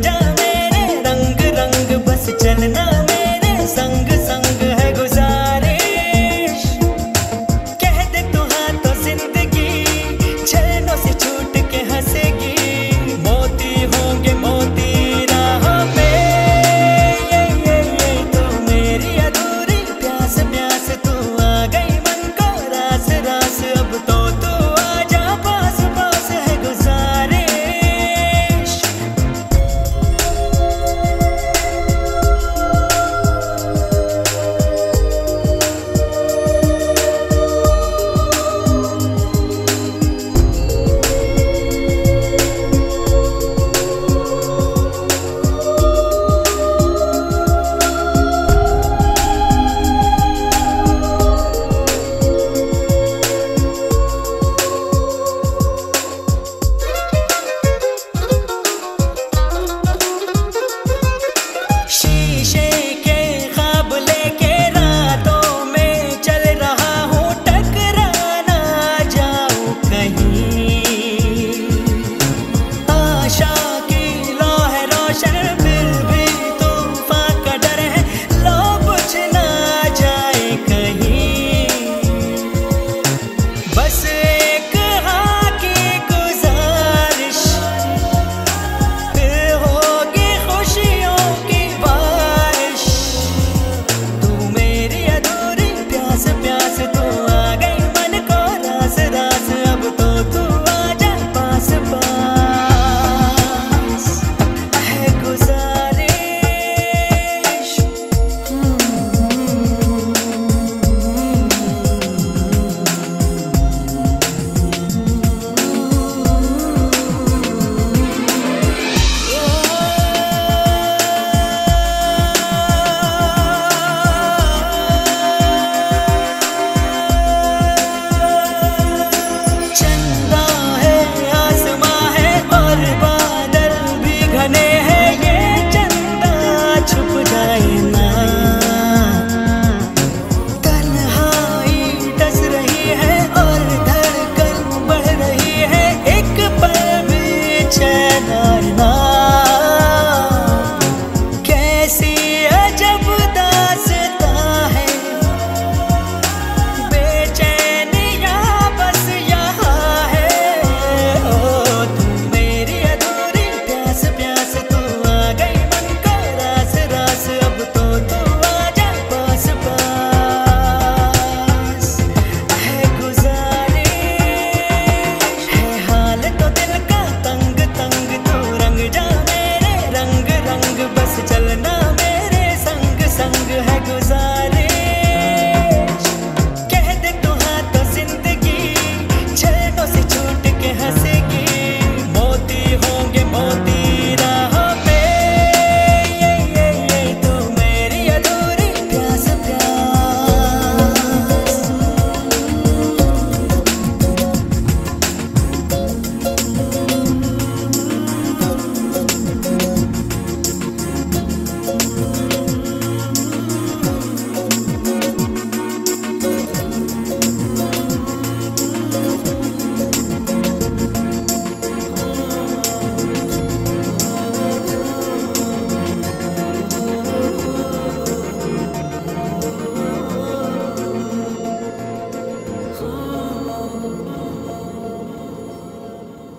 जा मेरे रंग रंग बस चलना।